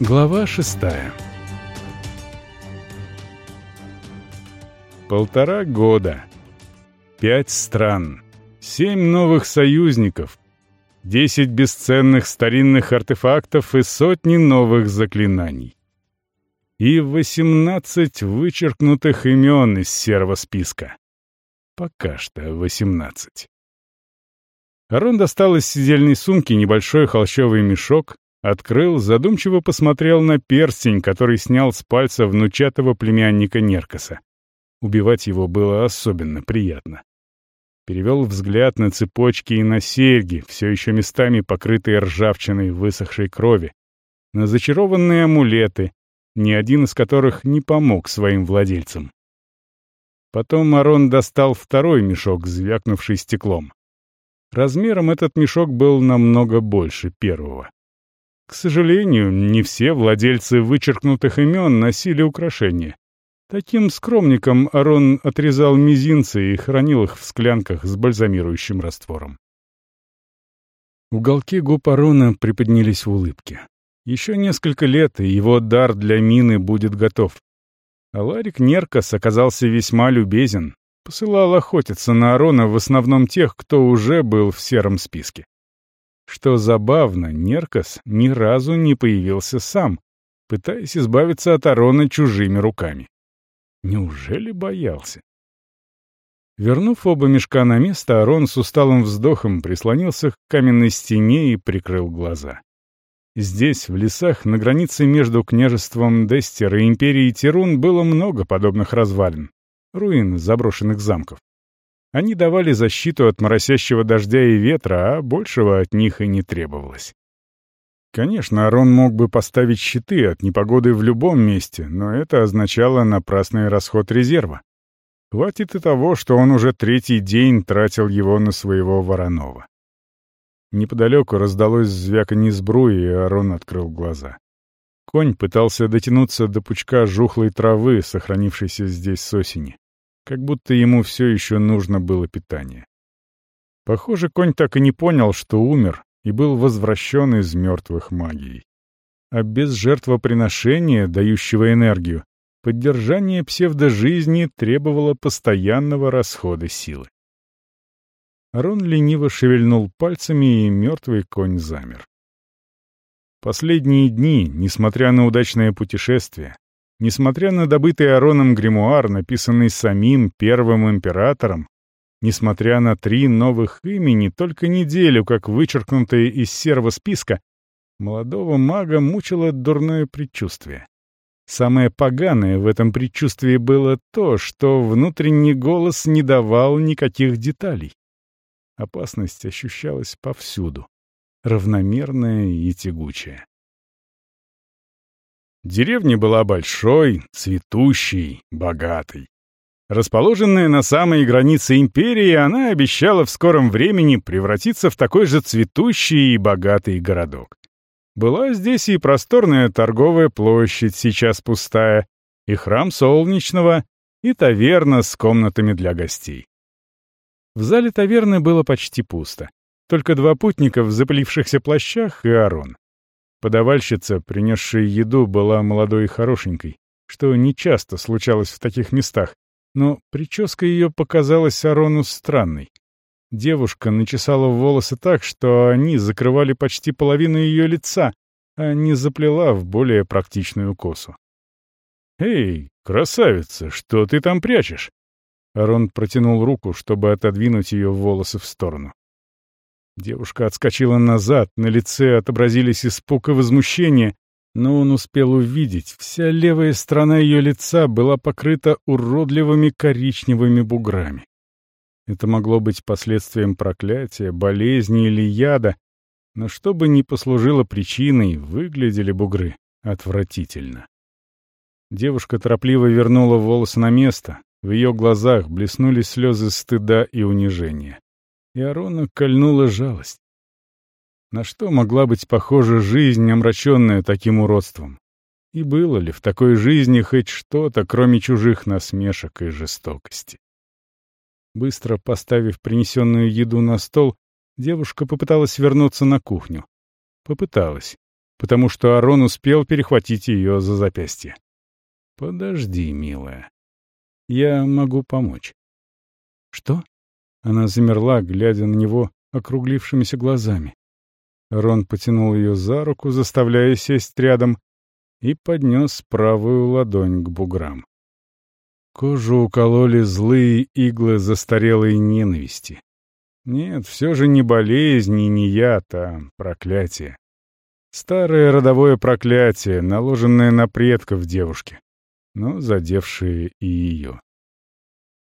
Глава шестая Полтора года. Пять стран. Семь новых союзников. Десять бесценных старинных артефактов и сотни новых заклинаний. И восемнадцать вычеркнутых имен из серого списка. Пока что восемнадцать. Арон достал из сидельной сумки небольшой холщовый мешок, Открыл, задумчиво посмотрел на перстень, который снял с пальца внучатого племянника Неркоса. Убивать его было особенно приятно. Перевел взгляд на цепочки и на серьги, все еще местами покрытые ржавчиной высохшей крови, на зачарованные амулеты, ни один из которых не помог своим владельцам. Потом Арон достал второй мешок, звякнувший стеклом. Размером этот мешок был намного больше первого. К сожалению, не все владельцы вычеркнутых имен носили украшения. Таким скромникам Арон отрезал мизинцы и хранил их в склянках с бальзамирующим раствором. Уголки губ Арона приподнялись в улыбке. Еще несколько лет, и его дар для мины будет готов. А Ларик Неркос оказался весьма любезен, посылал охотиться на Арона в основном тех, кто уже был в сером списке. Что забавно, Неркос ни разу не появился сам, пытаясь избавиться от Арона чужими руками. Неужели боялся? Вернув оба мешка на место, Арон с усталым вздохом прислонился к каменной стене и прикрыл глаза. Здесь, в лесах, на границе между княжеством Дестер и империей Тирун было много подобных развалин, руин заброшенных замков. Они давали защиту от моросящего дождя и ветра, а большего от них и не требовалось. Конечно, Арон мог бы поставить щиты от непогоды в любом месте, но это означало напрасный расход резерва. Хватит и того, что он уже третий день тратил его на своего Воронова. Неподалеку раздалось звяканье сбруи, и Арон открыл глаза. Конь пытался дотянуться до пучка жухлой травы, сохранившейся здесь с осени как будто ему все еще нужно было питание. Похоже, конь так и не понял, что умер, и был возвращен из мертвых магией. А без жертвоприношения, дающего энергию, поддержание псевдожизни требовало постоянного расхода силы. Арон лениво шевельнул пальцами, и мертвый конь замер. Последние дни, несмотря на удачное путешествие, Несмотря на добытый Ароном гримуар, написанный самим первым императором, несмотря на три новых имени, только неделю, как вычеркнутые из серого списка, молодого мага мучило дурное предчувствие. Самое поганое в этом предчувствии было то, что внутренний голос не давал никаких деталей. Опасность ощущалась повсюду, равномерная и тягучая. Деревня была большой, цветущей, богатой. Расположенная на самой границе империи, она обещала в скором времени превратиться в такой же цветущий и богатый городок. Была здесь и просторная торговая площадь, сейчас пустая, и храм Солнечного, и таверна с комнатами для гостей. В зале таверны было почти пусто. Только два путника в запылившихся плащах и Арон. Подавальщица, принесшая еду, была молодой и хорошенькой, что нечасто случалось в таких местах, но прическа ее показалась Арону странной. Девушка начесала волосы так, что они закрывали почти половину ее лица, а не заплела в более практичную косу. «Эй, красавица, что ты там прячешь?» Арон протянул руку, чтобы отодвинуть ее волосы в сторону. Девушка отскочила назад, на лице отобразились испуг и возмущение, но он успел увидеть, вся левая сторона ее лица была покрыта уродливыми коричневыми буграми. Это могло быть последствием проклятия, болезни или яда, но что бы ни послужило причиной, выглядели бугры отвратительно. Девушка торопливо вернула волосы на место, в ее глазах блеснули слезы стыда и унижения и Арона кольнула жалость. На что могла быть похожа жизнь, омраченная таким уродством? И было ли в такой жизни хоть что-то, кроме чужих насмешек и жестокости? Быстро поставив принесенную еду на стол, девушка попыталась вернуться на кухню. Попыталась. потому что Арон успел перехватить ее за запястье. «Подожди, милая. Я могу помочь». «Что?» Она замерла, глядя на него округлившимися глазами. Рон потянул ее за руку, заставляя сесть рядом, и поднес правую ладонь к буграм. Кожу укололи злые иглы застарелой ненависти. Нет, все же не болезнь и не яд, а проклятие. Старое родовое проклятие, наложенное на предков девушки, но задевшее и ее.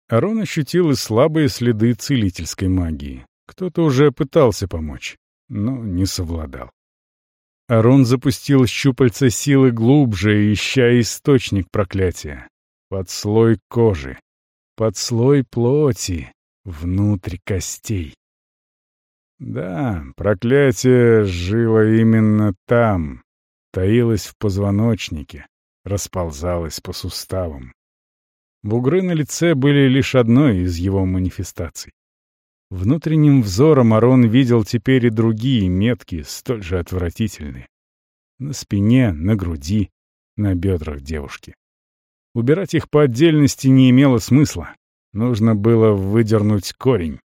Арон ощутил и слабые следы целительской магии. Кто-то уже пытался помочь, но не совладал. Арон запустил щупальца силы глубже, ища источник проклятия под слой кожи, под слой плоти, внутрь костей. Да, проклятие жило именно там, таилось в позвоночнике, расползалось по суставам. Бугры на лице были лишь одной из его манифестаций. Внутренним взором Арон видел теперь и другие метки, столь же отвратительные. На спине, на груди, на бедрах девушки. Убирать их по отдельности не имело смысла. Нужно было выдернуть корень.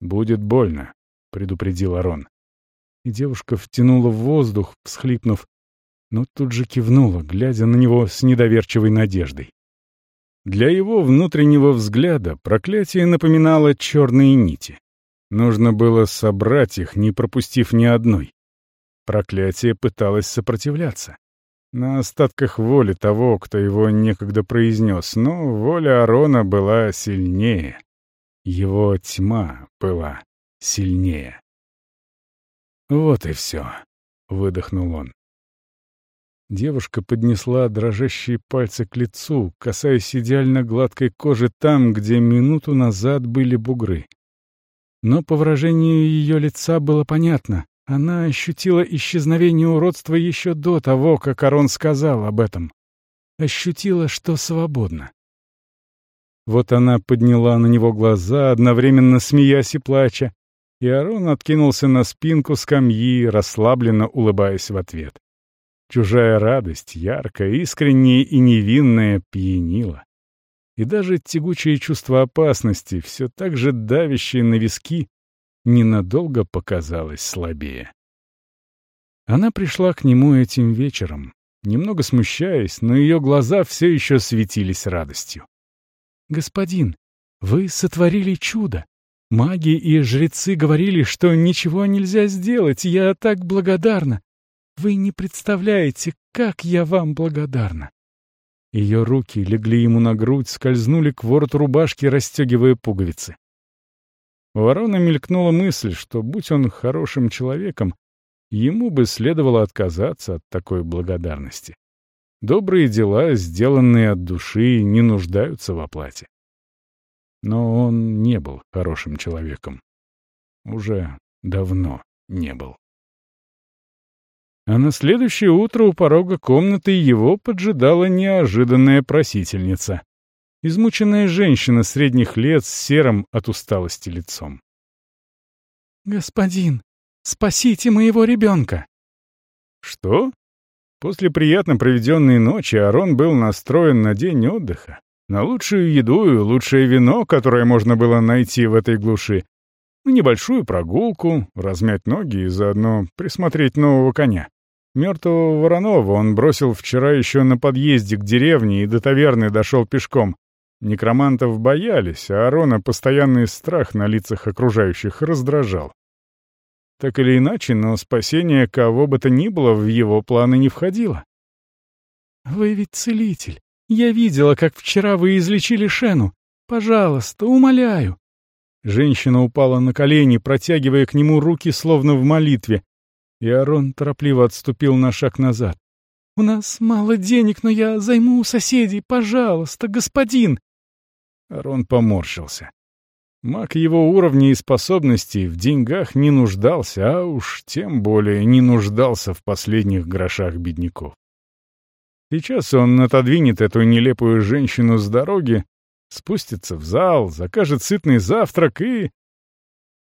«Будет больно», — предупредил Арон. И девушка втянула в воздух, всхлипнув, но тут же кивнула, глядя на него с недоверчивой надеждой. Для его внутреннего взгляда проклятие напоминало черные нити. Нужно было собрать их, не пропустив ни одной. Проклятие пыталось сопротивляться на остатках воли того, кто его некогда произнес, но воля Арона была сильнее. Его тьма была сильнее. «Вот и все», — выдохнул он. Девушка поднесла дрожащие пальцы к лицу, касаясь идеально гладкой кожи там, где минуту назад были бугры. Но по выражению ее лица было понятно, она ощутила исчезновение уродства еще до того, как Арон сказал об этом. Ощутила, что свободна. Вот она подняла на него глаза, одновременно смеясь и плача, и Арон откинулся на спинку скамьи, расслабленно улыбаясь в ответ. Чужая радость, яркая, искренняя и невинная, пьянила. И даже тягучее чувство опасности, все так же давящее на виски, ненадолго показалась слабее. Она пришла к нему этим вечером, немного смущаясь, но ее глаза все еще светились радостью. «Господин, вы сотворили чудо. Маги и жрецы говорили, что ничего нельзя сделать, я так благодарна. Вы не представляете, как я вам благодарна». Ее руки легли ему на грудь, скользнули к вороту рубашки, расстегивая пуговицы. У ворона мелькнула мысль, что, будь он хорошим человеком, ему бы следовало отказаться от такой благодарности. Добрые дела, сделанные от души, не нуждаются в оплате. Но он не был хорошим человеком. Уже давно не был. А на следующее утро у порога комнаты его поджидала неожиданная просительница измученная женщина средних лет с серым от усталости лицом. «Господин, спасите моего ребенка!» «Что?» После приятно проведенной ночи Арон был настроен на день отдыха, на лучшую еду и лучшее вино, которое можно было найти в этой глуши, на небольшую прогулку, размять ноги и заодно присмотреть нового коня. Мертвого Воронова он бросил вчера еще на подъезде к деревне и до таверны дошел пешком, Некромантов боялись, а Арона постоянный страх на лицах окружающих раздражал. Так или иначе, но спасение кого бы то ни было в его планы не входило. «Вы ведь целитель. Я видела, как вчера вы излечили Шену. Пожалуйста, умоляю». Женщина упала на колени, протягивая к нему руки, словно в молитве, и Арон торопливо отступил на шаг назад. «У нас мало денег, но я займу у соседей. Пожалуйста, господин!» Арон поморщился. Маг его уровня и способностей в деньгах не нуждался, а уж тем более не нуждался в последних грошах бедняков. Сейчас он отодвинет эту нелепую женщину с дороги, спустится в зал, закажет сытный завтрак и...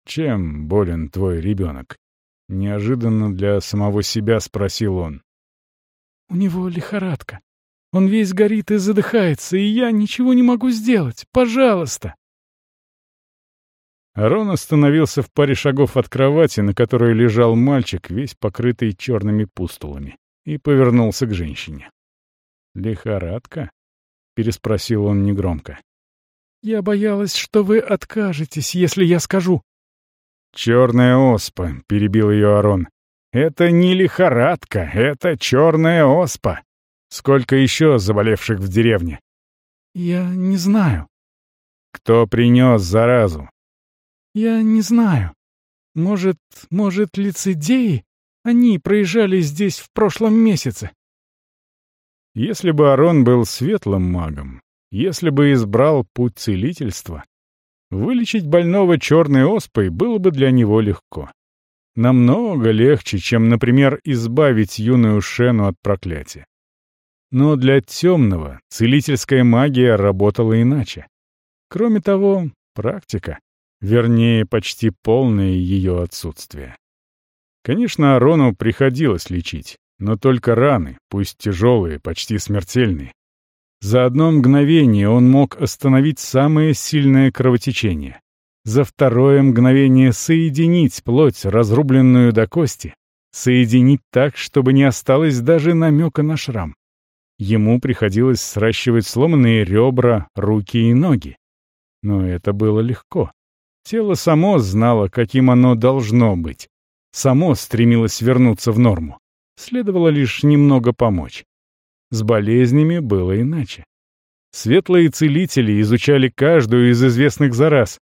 Чем болен твой ребенок? — неожиданно для самого себя спросил он. «У него лихорадка. Он весь горит и задыхается, и я ничего не могу сделать. Пожалуйста!» Арон остановился в паре шагов от кровати, на которой лежал мальчик, весь покрытый черными пустулами, и повернулся к женщине. «Лихорадка?» — переспросил он негромко. «Я боялась, что вы откажетесь, если я скажу». «Черная оспа», — перебил ее Арон. «Это не лихорадка, это черная оспа. Сколько еще заболевших в деревне?» «Я не знаю». «Кто принес заразу?» «Я не знаю. Может, может, лицедеи? Они проезжали здесь в прошлом месяце». Если бы Арон был светлым магом, если бы избрал путь целительства, вылечить больного черной оспой было бы для него легко. Намного легче, чем, например, избавить юную Шену от проклятия. Но для темного целительская магия работала иначе. Кроме того, практика. Вернее, почти полное ее отсутствие. Конечно, Арону приходилось лечить, но только раны, пусть тяжелые, почти смертельные. За одно мгновение он мог остановить самое сильное кровотечение. За второе мгновение соединить плоть, разрубленную до кости, соединить так, чтобы не осталось даже намека на шрам. Ему приходилось сращивать сломанные ребра, руки и ноги. Но это было легко. Тело само знало, каким оно должно быть. Само стремилось вернуться в норму. Следовало лишь немного помочь. С болезнями было иначе. Светлые целители изучали каждую из известных зараз.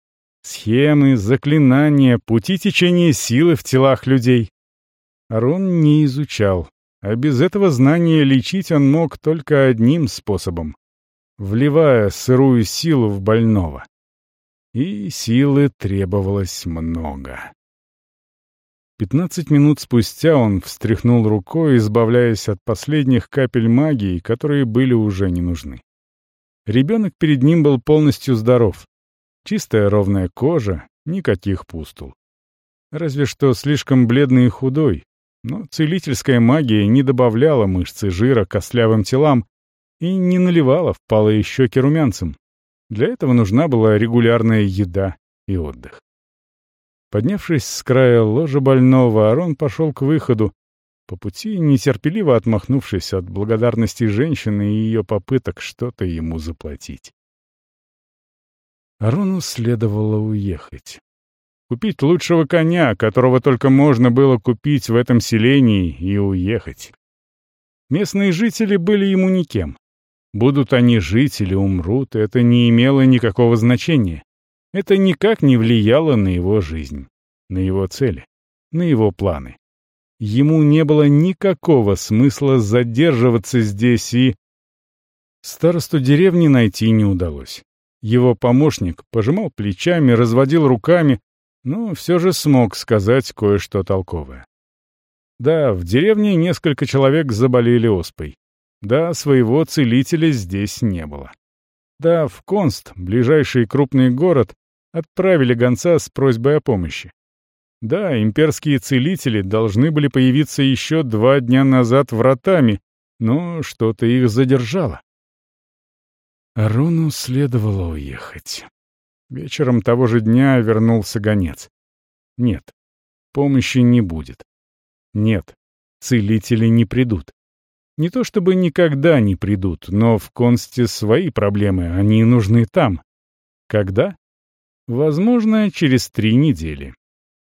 Схемы, заклинания, пути течения силы в телах людей. Арон не изучал, а без этого знания лечить он мог только одним способом — вливая сырую силу в больного и силы требовалось много. Пятнадцать минут спустя он встряхнул рукой, избавляясь от последних капель магии, которые были уже не нужны. Ребенок перед ним был полностью здоров. Чистая ровная кожа, никаких пустул. Разве что слишком бледный и худой, но целительская магия не добавляла мышцы жира костлявым телам и не наливала впалые щеки румянцем, для этого нужна была регулярная еда и отдых. Поднявшись с края ложа больного, Арон пошел к выходу, по пути нетерпеливо отмахнувшись от благодарности женщины и ее попыток что-то ему заплатить. Арону следовало уехать. Купить лучшего коня, которого только можно было купить в этом селении, и уехать. Местные жители были ему никем. Будут они жить или умрут, это не имело никакого значения. Это никак не влияло на его жизнь, на его цели, на его планы. Ему не было никакого смысла задерживаться здесь и... Старосту деревни найти не удалось. Его помощник пожимал плечами, разводил руками, но все же смог сказать кое-что толковое. Да, в деревне несколько человек заболели оспой. Да, своего целителя здесь не было. Да, в Конст, ближайший крупный город, отправили гонца с просьбой о помощи. Да, имперские целители должны были появиться еще два дня назад вратами, но что-то их задержало. Арону следовало уехать. Вечером того же дня вернулся гонец. Нет, помощи не будет. Нет, целители не придут. Не то чтобы никогда не придут, но в Консте свои проблемы, они нужны там. Когда? Возможно, через три недели.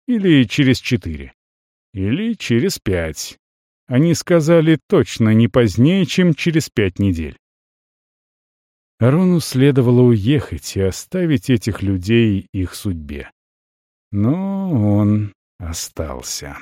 Или через четыре. Или через пять. Они сказали точно не позднее, чем через пять недель. Арону следовало уехать и оставить этих людей их судьбе. Но он остался.